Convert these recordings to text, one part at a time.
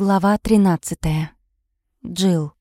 Глава 13. Джил.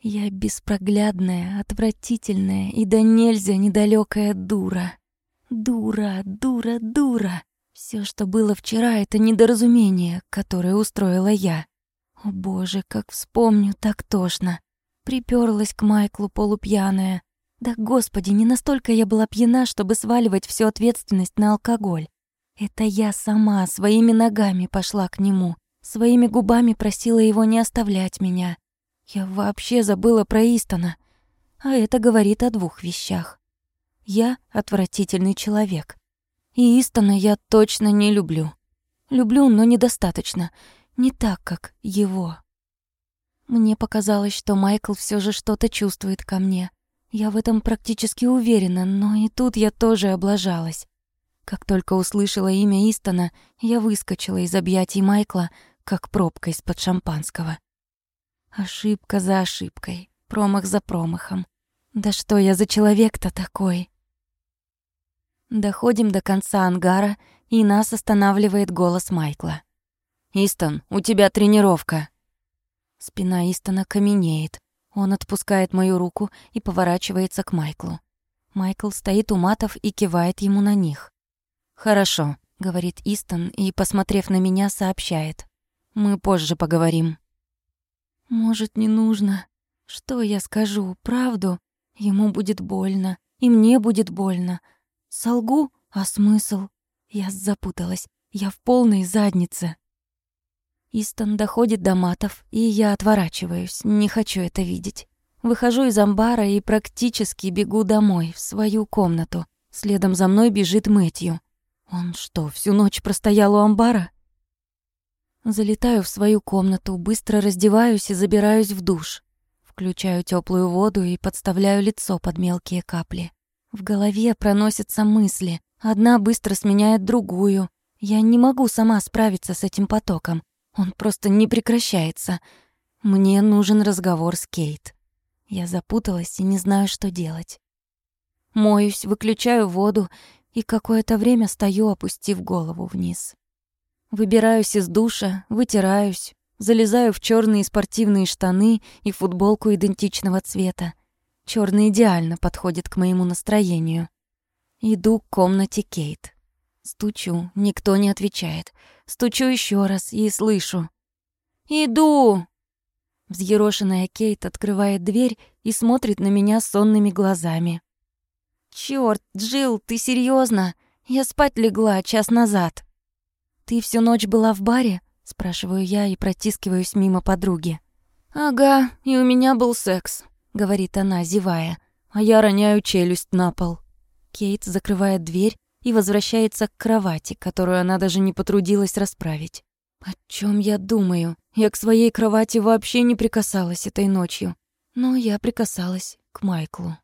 Я беспроглядная, отвратительная и да нельзя недалёкая дура. Дура, дура, дура. Всё, что было вчера, это недоразумение, которое устроила я. О боже, как вспомню, так тошно. Приперлась к Майклу полупьяная. Да господи, не настолько я была пьяна, чтобы сваливать всю ответственность на алкоголь. Это я сама своими ногами пошла к нему, своими губами просила его не оставлять меня. Я вообще забыла про Истона. А это говорит о двух вещах. Я отвратительный человек. И Истона я точно не люблю. Люблю, но недостаточно. Не так, как его. Мне показалось, что Майкл все же что-то чувствует ко мне. Я в этом практически уверена, но и тут я тоже облажалась. Как только услышала имя Истона, я выскочила из объятий Майкла, как пробка из-под шампанского. Ошибка за ошибкой, промах за промахом. Да что я за человек-то такой? Доходим до конца ангара, и нас останавливает голос Майкла. «Истон, у тебя тренировка!» Спина Истона каменеет. Он отпускает мою руку и поворачивается к Майклу. Майкл стоит у матов и кивает ему на них. «Хорошо», — говорит Истон и, посмотрев на меня, сообщает. «Мы позже поговорим». «Может, не нужно? Что я скажу? Правду? Ему будет больно, и мне будет больно. Солгу? А смысл? Я запуталась. Я в полной заднице». Истон доходит до матов, и я отворачиваюсь, не хочу это видеть. Выхожу из амбара и практически бегу домой, в свою комнату. Следом за мной бежит Мэтью. Он что, всю ночь простоял у амбара? Залетаю в свою комнату, быстро раздеваюсь и забираюсь в душ. Включаю теплую воду и подставляю лицо под мелкие капли. В голове проносятся мысли. Одна быстро сменяет другую. Я не могу сама справиться с этим потоком. Он просто не прекращается. Мне нужен разговор с Кейт. Я запуталась и не знаю, что делать. Моюсь, выключаю воду и какое-то время стою, опустив голову вниз. Выбираюсь из душа, вытираюсь, залезаю в черные спортивные штаны и футболку идентичного цвета. Черный идеально подходит к моему настроению. Иду к комнате Кейт. Стучу, никто не отвечает. Стучу еще раз и слышу. «Иду!» Взъерошенная Кейт открывает дверь и смотрит на меня сонными глазами. Черт, Джил, ты серьезно? Я спать легла час назад. Ты всю ночь была в баре? спрашиваю я и протискиваюсь мимо подруги. Ага, и у меня был секс, говорит она, зевая, а я роняю челюсть на пол. Кейт закрывает дверь и возвращается к кровати, которую она даже не потрудилась расправить. О чем я думаю? Я к своей кровати вообще не прикасалась этой ночью. Но я прикасалась к Майклу.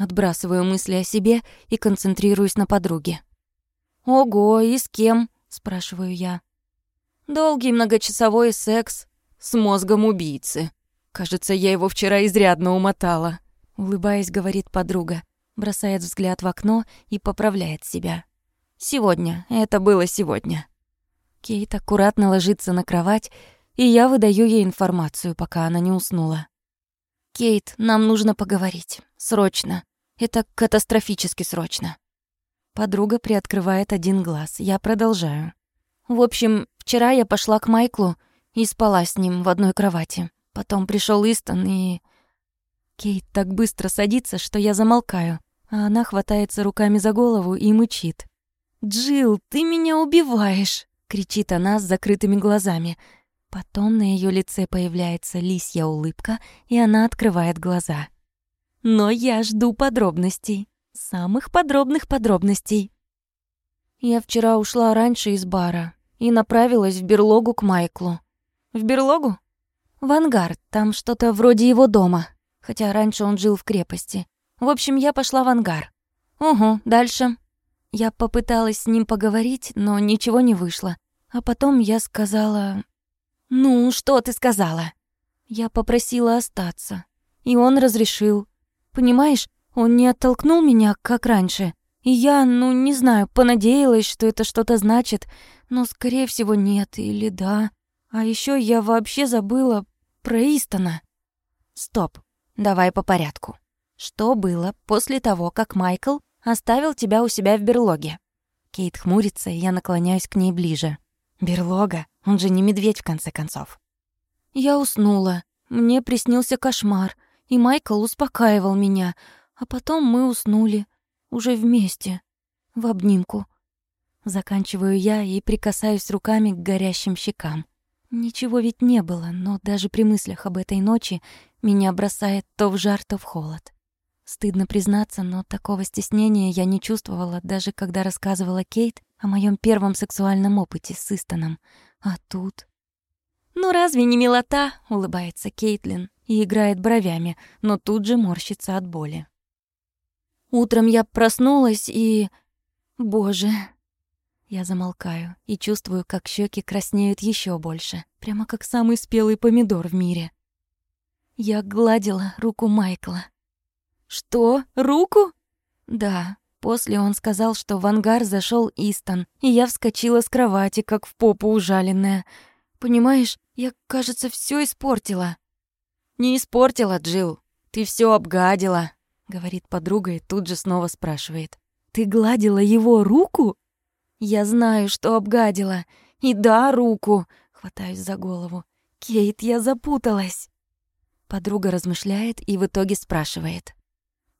Отбрасываю мысли о себе и концентрируюсь на подруге. «Ого, и с кем?» – спрашиваю я. «Долгий многочасовой секс с мозгом убийцы. Кажется, я его вчера изрядно умотала», – улыбаясь, говорит подруга, бросает взгляд в окно и поправляет себя. «Сегодня. Это было сегодня». Кейт аккуратно ложится на кровать, и я выдаю ей информацию, пока она не уснула. «Кейт, нам нужно поговорить. Срочно. Это катастрофически срочно. Подруга приоткрывает один глаз. Я продолжаю. В общем, вчера я пошла к Майклу и спала с ним в одной кровати. Потом пришел Истон и... Кейт так быстро садится, что я замолкаю, а она хватается руками за голову и мычит. «Джилл, ты меня убиваешь!» — кричит она с закрытыми глазами. Потом на ее лице появляется лисья улыбка, и она открывает глаза. Но я жду подробностей. Самых подробных подробностей. Я вчера ушла раньше из бара и направилась в берлогу к Майклу. В берлогу? В ангар, там что-то вроде его дома. Хотя раньше он жил в крепости. В общем, я пошла в ангар. Угу, дальше. Я попыталась с ним поговорить, но ничего не вышло. А потом я сказала... «Ну, что ты сказала?» Я попросила остаться. И он разрешил. Понимаешь, он не оттолкнул меня, как раньше, И я, ну, не знаю, понадеялась, что это что-то значит, но, скорее всего, нет или да. А еще я вообще забыла про Истона. Стоп, давай по порядку. Что было после того, как Майкл оставил тебя у себя в берлоге? Кейт хмурится, и я наклоняюсь к ней ближе. Берлога? Он же не медведь, в конце концов. Я уснула. Мне приснился кошмар, и Майкл успокаивал меня, а потом мы уснули. Уже вместе. В обнимку. Заканчиваю я и прикасаюсь руками к горящим щекам. Ничего ведь не было, но даже при мыслях об этой ночи меня бросает то в жар, то в холод. Стыдно признаться, но такого стеснения я не чувствовала, даже когда рассказывала Кейт о моем первом сексуальном опыте с Истоном. А тут... «Ну разве не милота?» — улыбается Кейтлин и играет бровями, но тут же морщится от боли. Утром я проснулась и... Боже... Я замолкаю и чувствую, как щеки краснеют еще больше, прямо как самый спелый помидор в мире. Я гладила руку Майкла. «Что? Руку?» «Да». После он сказал, что в ангар зашел Истон, и я вскочила с кровати, как в попу ужаленная. Понимаешь, я, кажется, все испортила. «Не испортила, Джил. Ты все обгадила», говорит подруга и тут же снова спрашивает. «Ты гладила его руку?» «Я знаю, что обгадила. И да, руку!» Хватаюсь за голову. «Кейт, я запуталась!» Подруга размышляет и в итоге спрашивает.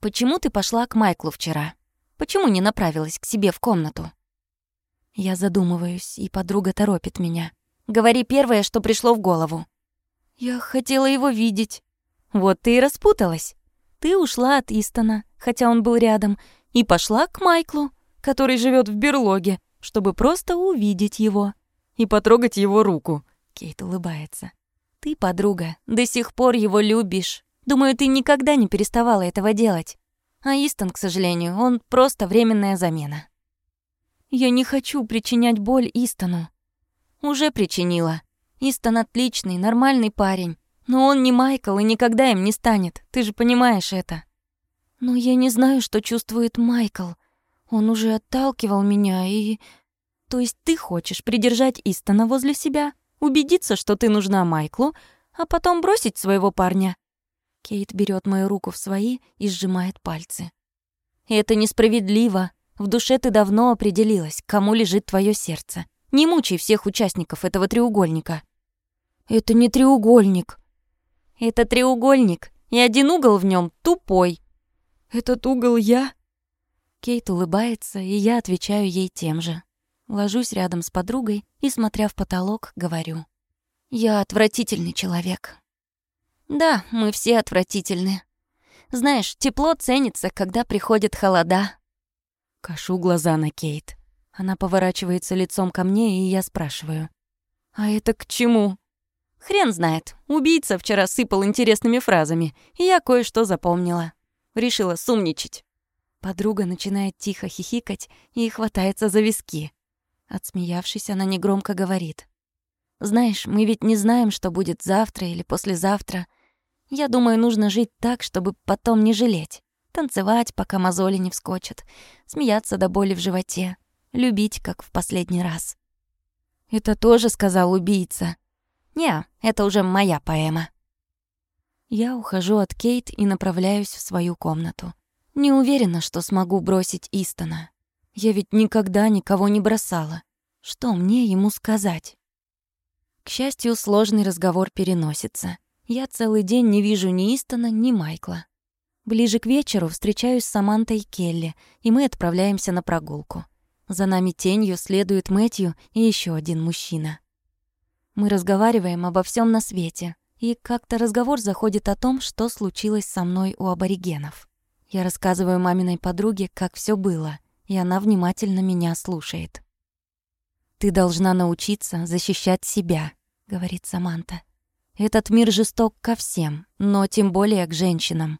«Почему ты пошла к Майклу вчера? Почему не направилась к себе в комнату?» Я задумываюсь, и подруга торопит меня. «Говори первое, что пришло в голову». «Я хотела его видеть». «Вот ты и распуталась. Ты ушла от Истона, хотя он был рядом, и пошла к Майклу, который живет в берлоге, чтобы просто увидеть его и потрогать его руку. Кейт улыбается. Ты, подруга, до сих пор его любишь. Думаю, ты никогда не переставала этого делать. А Истон, к сожалению, он просто временная замена. Я не хочу причинять боль Истону. Уже причинила. Истон отличный, нормальный парень. Но он не Майкл и никогда им не станет, ты же понимаешь это. Но я не знаю, что чувствует Майкл. Он уже отталкивал меня и... То есть ты хочешь придержать Истона возле себя, убедиться, что ты нужна Майклу, а потом бросить своего парня? Кейт берет мою руку в свои и сжимает пальцы. Это несправедливо. В душе ты давно определилась, кому лежит твое сердце. Не мучай всех участников этого треугольника. Это не треугольник, это треугольник, и один угол в нем тупой. Этот угол я? Кейт улыбается, и я отвечаю ей тем же. Ложусь рядом с подругой и, смотря в потолок, говорю. Я отвратительный человек. Да, мы все отвратительны. Знаешь, тепло ценится, когда приходят холода. Кашу глаза на Кейт. Она поворачивается лицом ко мне, и я спрашиваю. «А это к чему?» Хрен знает. Убийца вчера сыпал интересными фразами, и я кое-что запомнила. Решила сумничать. Подруга начинает тихо хихикать и хватается за виски. Отсмеявшись, она негромко говорит. «Знаешь, мы ведь не знаем, что будет завтра или послезавтра. Я думаю, нужно жить так, чтобы потом не жалеть. Танцевать, пока мозоли не вскочат. Смеяться до боли в животе. Любить, как в последний раз». «Это тоже сказал убийца», не, это уже моя поэма. Я ухожу от Кейт и направляюсь в свою комнату. Не уверена, что смогу бросить Истона. Я ведь никогда никого не бросала. Что мне ему сказать? К счастью, сложный разговор переносится. Я целый день не вижу ни Истона, ни Майкла. Ближе к вечеру встречаюсь с Самантой Келли, и мы отправляемся на прогулку. За нами тенью следует Мэтью и еще один мужчина. Мы разговариваем обо всем на свете, и как-то разговор заходит о том, что случилось со мной у аборигенов. Я рассказываю маминой подруге, как все было, и она внимательно меня слушает. «Ты должна научиться защищать себя», — говорит Саманта. «Этот мир жесток ко всем, но тем более к женщинам».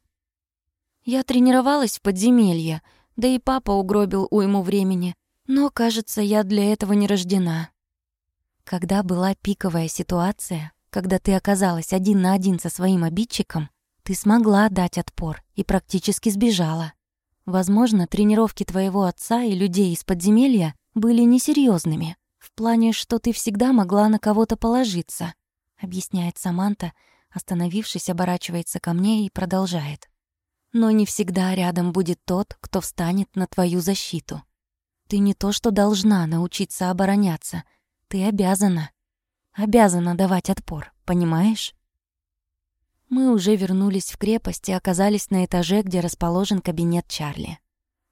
Я тренировалась в подземелье, да и папа угробил уйму времени, но, кажется, я для этого не рождена. Когда была пиковая ситуация, когда ты оказалась один на один со своим обидчиком, ты смогла дать отпор и практически сбежала. Возможно, тренировки твоего отца и людей из подземелья были несерьезными, в плане, что ты всегда могла на кого-то положиться, объясняет Саманта, остановившись, оборачивается ко мне и продолжает. Но не всегда рядом будет тот, кто встанет на твою защиту. Ты не то что должна научиться обороняться, ты обязана. Обязана давать отпор, понимаешь? Мы уже вернулись в крепость и оказались на этаже, где расположен кабинет Чарли.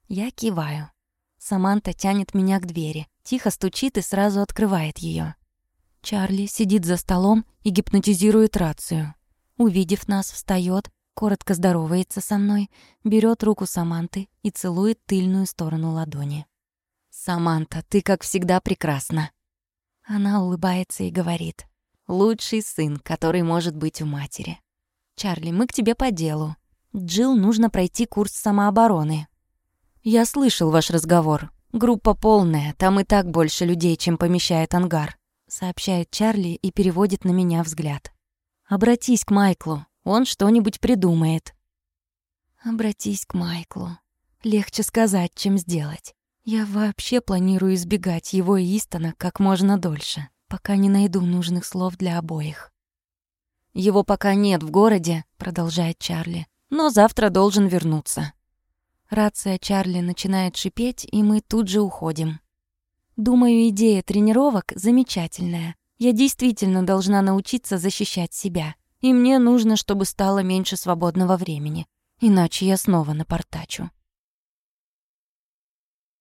Я киваю. Саманта тянет меня к двери, тихо стучит и сразу открывает ее. Чарли сидит за столом и гипнотизирует рацию. Увидев нас, встает, коротко здоровается со мной, берет руку Саманты и целует тыльную сторону ладони. «Саманта, ты, как всегда, прекрасна». Она улыбается и говорит. «Лучший сын, который может быть у матери». «Чарли, мы к тебе по делу. Джилл нужно пройти курс самообороны». «Я слышал ваш разговор. Группа полная, там и так больше людей, чем помещает ангар», сообщает Чарли и переводит на меня взгляд. «Обратись к Майклу, он что-нибудь придумает». «Обратись к Майклу. Легче сказать, чем сделать. Я вообще планирую избегать его и Истона как можно дольше, пока не найду нужных слов для обоих». «Его пока нет в городе», — продолжает Чарли, «но завтра должен вернуться». Рация Чарли начинает шипеть, и мы тут же уходим. Думаю, идея тренировок замечательная. Я действительно должна научиться защищать себя. И мне нужно, чтобы стало меньше свободного времени. Иначе я снова напортачу.